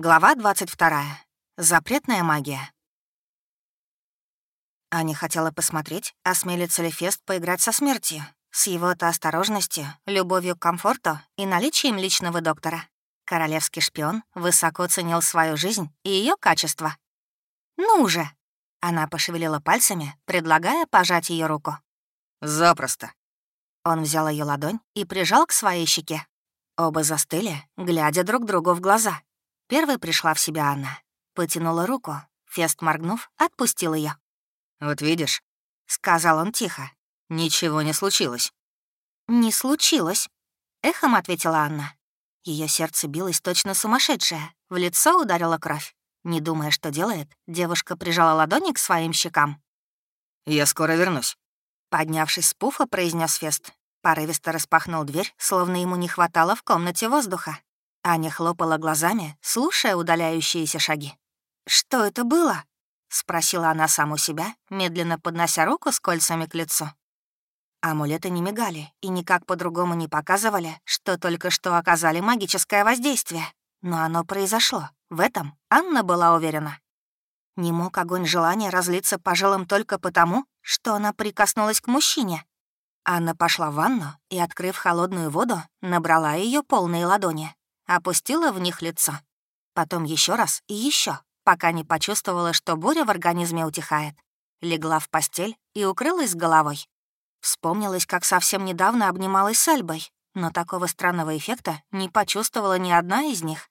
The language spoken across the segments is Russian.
Глава 22. Запретная магия. Аня хотела посмотреть, осмелится ли Фест поиграть со смертью, с его-то осторожностью, любовью к комфорту и наличием личного доктора. Королевский шпион высоко ценил свою жизнь и ее качество. «Ну уже!» Она пошевелила пальцами, предлагая пожать ее руку. «Запросто». Он взял ее ладонь и прижал к своей щеке. Оба застыли, глядя друг другу в глаза. Первой пришла в себя Анна. Потянула руку. Фест, моргнув, отпустил ее. «Вот видишь», — сказал он тихо, — «ничего не случилось». «Не случилось», — эхом ответила Анна. Ее сердце билось точно сумасшедшее, в лицо ударила кровь. Не думая, что делает, девушка прижала ладони к своим щекам. «Я скоро вернусь», — поднявшись с пуфа, произнес Фест. Порывисто распахнул дверь, словно ему не хватало в комнате воздуха. Аня хлопала глазами, слушая удаляющиеся шаги. «Что это было?» — спросила она саму себя, медленно поднося руку с кольцами к лицу. Амулеты не мигали и никак по-другому не показывали, что только что оказали магическое воздействие. Но оно произошло. В этом Анна была уверена. Не мог огонь желания разлиться по жилам только потому, что она прикоснулась к мужчине. Анна пошла в ванну и, открыв холодную воду, набрала ее полные ладони опустила в них лицо. Потом еще раз и еще, пока не почувствовала, что буря в организме утихает. Легла в постель и укрылась головой. Вспомнилась, как совсем недавно обнималась с Альбой, но такого странного эффекта не почувствовала ни одна из них.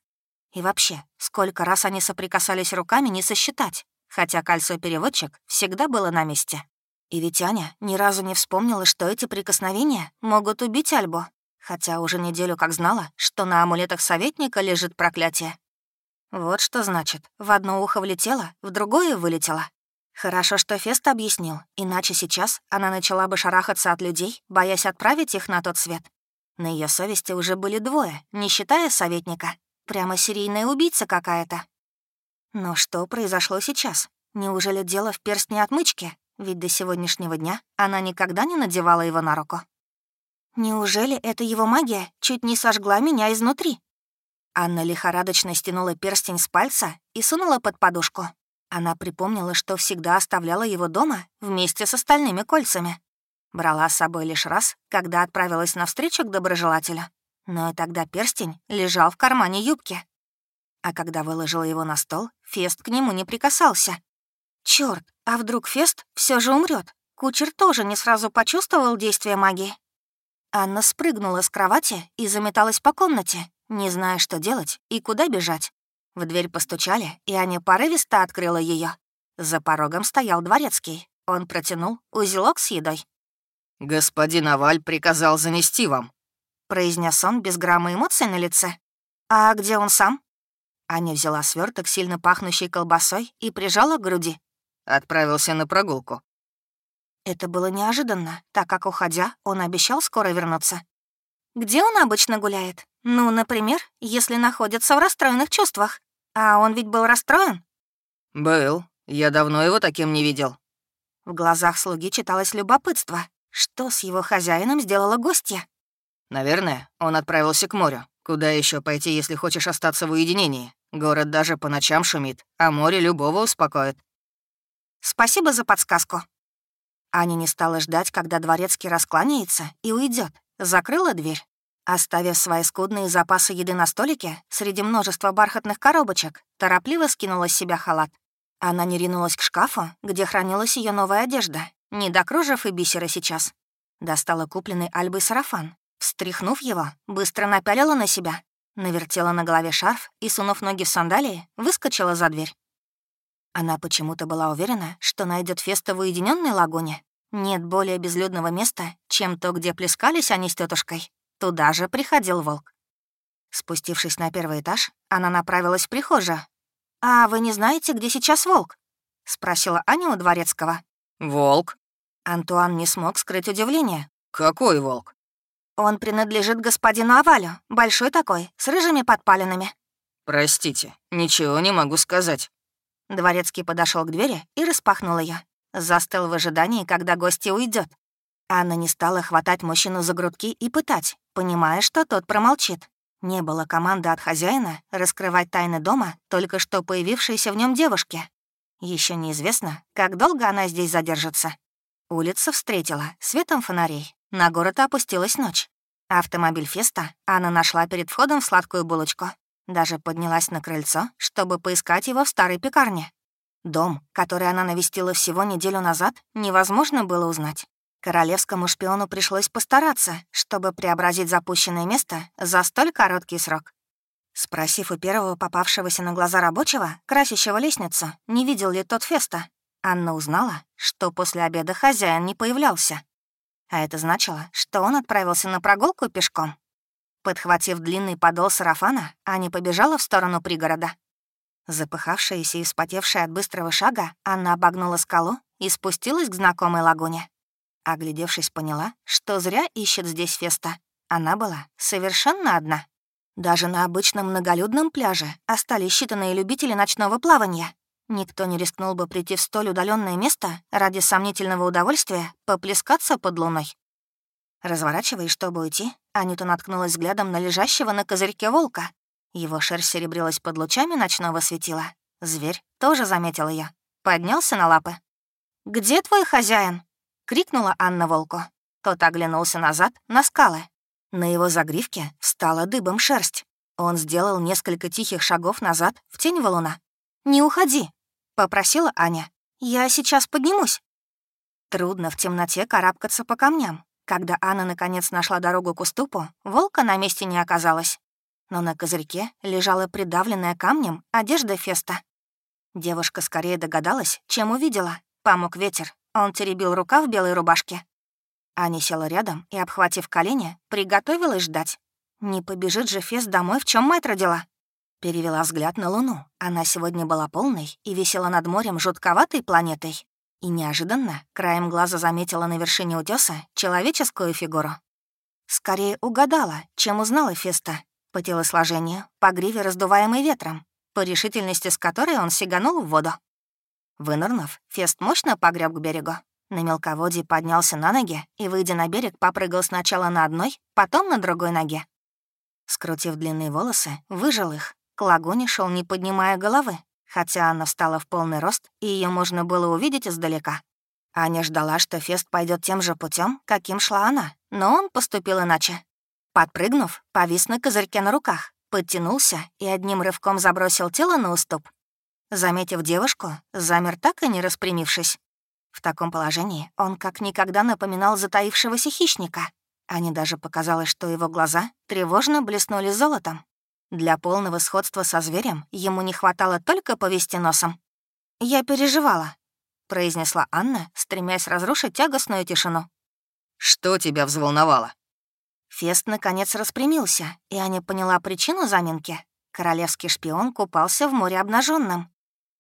И вообще, сколько раз они соприкасались руками, не сосчитать, хотя кольцо-переводчик всегда было на месте. И ведь Аня ни разу не вспомнила, что эти прикосновения могут убить Альбу хотя уже неделю как знала, что на амулетах советника лежит проклятие. Вот что значит, в одно ухо влетело, в другое вылетело. Хорошо, что Фест объяснил, иначе сейчас она начала бы шарахаться от людей, боясь отправить их на тот свет. На ее совести уже были двое, не считая советника. Прямо серийная убийца какая-то. Но что произошло сейчас? Неужели дело в перстне отмычки? Ведь до сегодняшнего дня она никогда не надевала его на руку. Неужели эта его магия чуть не сожгла меня изнутри? Анна лихорадочно стянула перстень с пальца и сунула под подушку. Она припомнила, что всегда оставляла его дома вместе с остальными кольцами. Брала с собой лишь раз, когда отправилась на встречу к доброжелателю. Но и тогда перстень лежал в кармане юбки. А когда выложила его на стол, Фест к нему не прикасался. Черт, а вдруг Фест все же умрет? Кучер тоже не сразу почувствовал действие магии. Анна спрыгнула с кровати и заметалась по комнате, не зная, что делать и куда бежать. В дверь постучали, и Аня порывисто открыла ее. За порогом стоял дворецкий. Он протянул узелок с едой. «Господин Аваль приказал занести вам», — произнес он без грамма эмоций на лице. «А где он сам?» Аня взяла сверток, сильно пахнущий колбасой, и прижала к груди. «Отправился на прогулку. Это было неожиданно, так как, уходя, он обещал скоро вернуться. Где он обычно гуляет? Ну, например, если находится в расстроенных чувствах. А он ведь был расстроен? Был. Я давно его таким не видел. В глазах слуги читалось любопытство. Что с его хозяином сделала гостья? Наверное, он отправился к морю. Куда еще пойти, если хочешь остаться в уединении? Город даже по ночам шумит, а море любого успокоит. Спасибо за подсказку. Аня не стала ждать, когда дворецкий раскланяется и уйдет. Закрыла дверь. Оставив свои скудные запасы еды на столике, среди множества бархатных коробочек, торопливо скинула с себя халат. Она не ринулась к шкафу, где хранилась ее новая одежда, не до кружев и бисера сейчас. Достала купленный Альбой сарафан. Встряхнув его, быстро напялила на себя, навертела на голове шарф и, сунув ноги в сандалии, выскочила за дверь. Она почему-то была уверена, что найдет Феста в уединенной лагуне. Нет более безлюдного места, чем то, где плескались они с тетушкой. Туда же приходил волк. Спустившись на первый этаж, она направилась в прихожую. «А вы не знаете, где сейчас волк?» — спросила Аня у дворецкого. «Волк?» Антуан не смог скрыть удивление. «Какой волк?» «Он принадлежит господину Авалю, большой такой, с рыжими подпалинами». «Простите, ничего не могу сказать». Дворецкий подошел к двери и распахнул ее. Застыл в ожидании, когда гостья уйдет. Анна не стала хватать мужчину за грудки и пытать, понимая, что тот промолчит. Не было команды от хозяина раскрывать тайны дома только что появившейся в нем девушки. Еще неизвестно, как долго она здесь задержится. Улица встретила светом фонарей. На город опустилась ночь. Автомобиль Феста Анна нашла перед входом в сладкую булочку. Даже поднялась на крыльцо, чтобы поискать его в старой пекарне. Дом, который она навестила всего неделю назад, невозможно было узнать. Королевскому шпиону пришлось постараться, чтобы преобразить запущенное место за столь короткий срок. Спросив у первого попавшегося на глаза рабочего, красящего лестницу, не видел ли тот Феста, Анна узнала, что после обеда хозяин не появлялся. А это значило, что он отправился на прогулку пешком. Подхватив длинный подол сарафана, Аня побежала в сторону пригорода. Запыхавшаяся и вспотевшая от быстрого шага, Анна обогнула скалу и спустилась к знакомой лагуне. Оглядевшись, поняла, что зря ищет здесь Феста. Она была совершенно одна. Даже на обычном многолюдном пляже остались считанные любители ночного плавания. Никто не рискнул бы прийти в столь удаленное место ради сомнительного удовольствия поплескаться под луной. Разворачиваясь, чтобы уйти, Анюта наткнулась взглядом на лежащего на козырьке волка. Его шерсть серебрилась под лучами ночного светила. Зверь тоже заметил ее, поднялся на лапы. «Где твой хозяин?» — крикнула Анна волку. Тот оглянулся назад, на скалы. На его загривке встала дыбом шерсть. Он сделал несколько тихих шагов назад, в тень валуна. «Не уходи», — попросила Аня. «Я сейчас поднимусь». Трудно в темноте карабкаться по камням. Когда Анна наконец нашла дорогу к уступу, волка на месте не оказалось. Но на козырьке лежала придавленная камнем одежда Феста. Девушка скорее догадалась, чем увидела. Помог ветер. Он теребил рука в белой рубашке. Аня села рядом и, обхватив колени, приготовилась ждать. Не побежит же Фест домой, в чем мать родила? Перевела взгляд на Луну. Она сегодня была полной и висела над морем жутковатой планетой. И неожиданно краем глаза заметила на вершине утеса человеческую фигуру. Скорее угадала, чем узнала Феста. По телосложению, по гриве, раздуваемой ветром, по решительности, с которой он сиганул в воду. Вынырнув, Фест мощно погреб к берегу. На мелководье поднялся на ноги и, выйдя на берег, попрыгал сначала на одной, потом на другой ноге. Скрутив длинные волосы, выжил их. К лагуне шел, не поднимая головы, хотя она встала в полный рост, и ее можно было увидеть издалека. Аня ждала, что Фест пойдет тем же путем, каким шла она, но он поступил иначе. Подпрыгнув, повис на козырьке на руках, подтянулся и одним рывком забросил тело на уступ. Заметив девушку, замер так и не распрямившись. В таком положении он как никогда напоминал затаившегося хищника. Ане даже показалось, что его глаза тревожно блеснули золотом. Для полного сходства со зверем ему не хватало только повести носом. «Я переживала», — произнесла Анна, стремясь разрушить тягостную тишину. «Что тебя взволновало?» Фест наконец распрямился, и Аня поняла причину заминки. Королевский шпион купался в море обнаженным.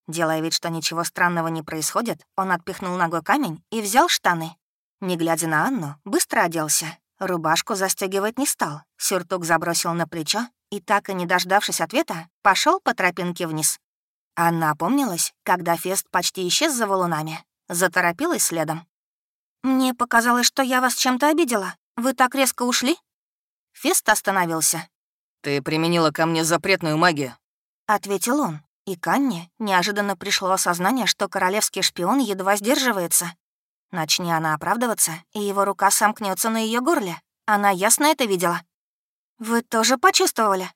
Делая вид, что ничего странного не происходит, он отпихнул ногой камень и взял штаны. Не глядя на Анну, быстро оделся. Рубашку застегивать не стал, сюртук забросил на плечо и, так и не дождавшись ответа, пошел по тропинке вниз. Анна опомнилась, когда Фест почти исчез за валунами. Заторопилась следом. «Мне показалось, что я вас чем-то обидела. Вы так резко ушли?» Фест остановился. «Ты применила ко мне запретную магию», — ответил он. И к Анне неожиданно пришло осознание, что королевский шпион едва сдерживается. Начни она оправдываться, и его рука сомкнется на ее горле. Она ясно это видела. «Вы тоже почувствовали?»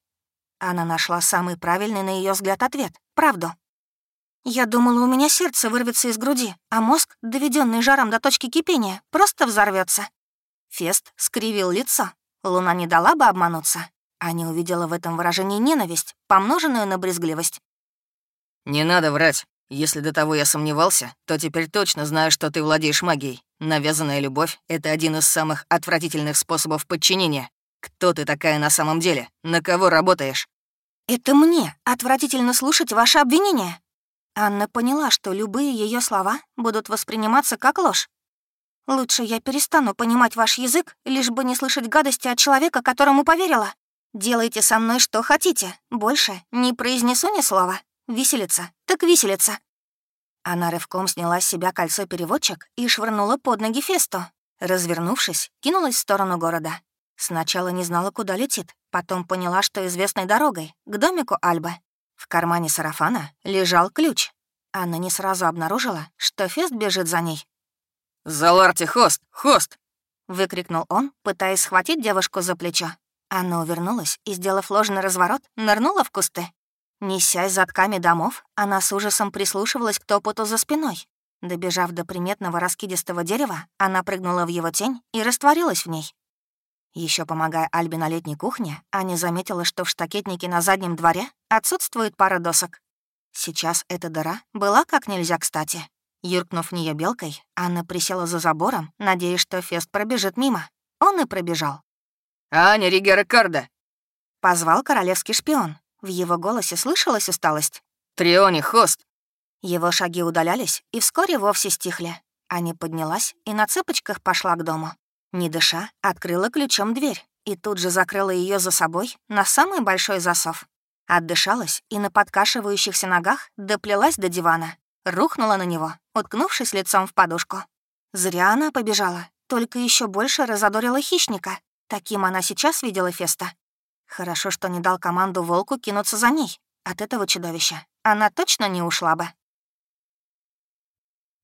Она нашла самый правильный на ее взгляд ответ — правду. «Я думала, у меня сердце вырвется из груди, а мозг, доведенный жаром до точки кипения, просто взорвется. Фест скривил лицо. Луна не дала бы обмануться. Аня увидела в этом выражении ненависть, помноженную на брезгливость. «Не надо врать. Если до того я сомневался, то теперь точно знаю, что ты владеешь магией. Навязанная любовь — это один из самых отвратительных способов подчинения. Кто ты такая на самом деле? На кого работаешь?» «Это мне отвратительно слушать ваши обвинения». Анна поняла, что любые ее слова будут восприниматься как ложь. «Лучше я перестану понимать ваш язык, лишь бы не слышать гадости от человека, которому поверила. Делайте со мной что хотите, больше не произнесу ни слова. Виселица, так виселица». Она рывком сняла с себя кольцо-переводчик и швырнула под ноги Фесту. Развернувшись, кинулась в сторону города. Сначала не знала, куда летит, потом поняла, что известной дорогой, к домику Альбы. В кармане сарафана лежал ключ. Анна не сразу обнаружила, что Фест бежит за ней. «Заларте, хост! Хост!» — выкрикнул он, пытаясь схватить девушку за плечо. Анна увернулась и, сделав ложный разворот, нырнула в кусты. Несясь затками домов, она с ужасом прислушивалась к топоту за спиной. Добежав до приметного раскидистого дерева, она прыгнула в его тень и растворилась в ней. Еще помогая Альбе на летней кухне, Аня заметила, что в штакетнике на заднем дворе отсутствует пара досок. Сейчас эта дыра была как нельзя кстати. Юркнув в нее белкой, Анна присела за забором, надеясь, что Фест пробежит мимо. Он и пробежал. «Аня Ригера Карда!» Позвал королевский шпион. В его голосе слышалась усталость. «Триони, хост!» Его шаги удалялись и вскоре вовсе стихли. Аня поднялась и на цыпочках пошла к дому. Не дыша, открыла ключом дверь и тут же закрыла ее за собой на самый большой засов. Отдышалась и на подкашивающихся ногах доплелась до дивана. Рухнула на него, уткнувшись лицом в подушку. Зря она побежала, только еще больше разодорила хищника. Таким она сейчас видела Феста. Хорошо, что не дал команду волку кинуться за ней. От этого чудовища она точно не ушла бы.